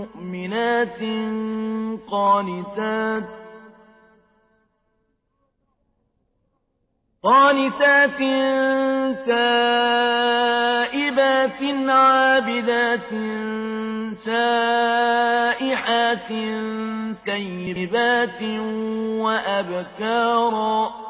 مؤمنات قانتات قانتات تائبات عابدات سائحات كيبات وأبكارا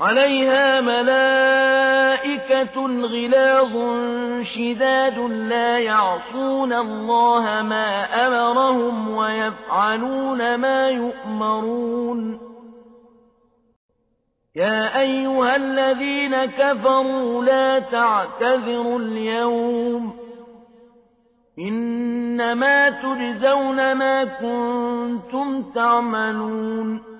عليها ملائكة غلاظ شداد لا يعصون الله ما أمرهم ويفعلون ما يؤمرون. يا أيها الذين كفروا لا تعتذروا اليوم. إنما تجزون ما كنتم تعملون.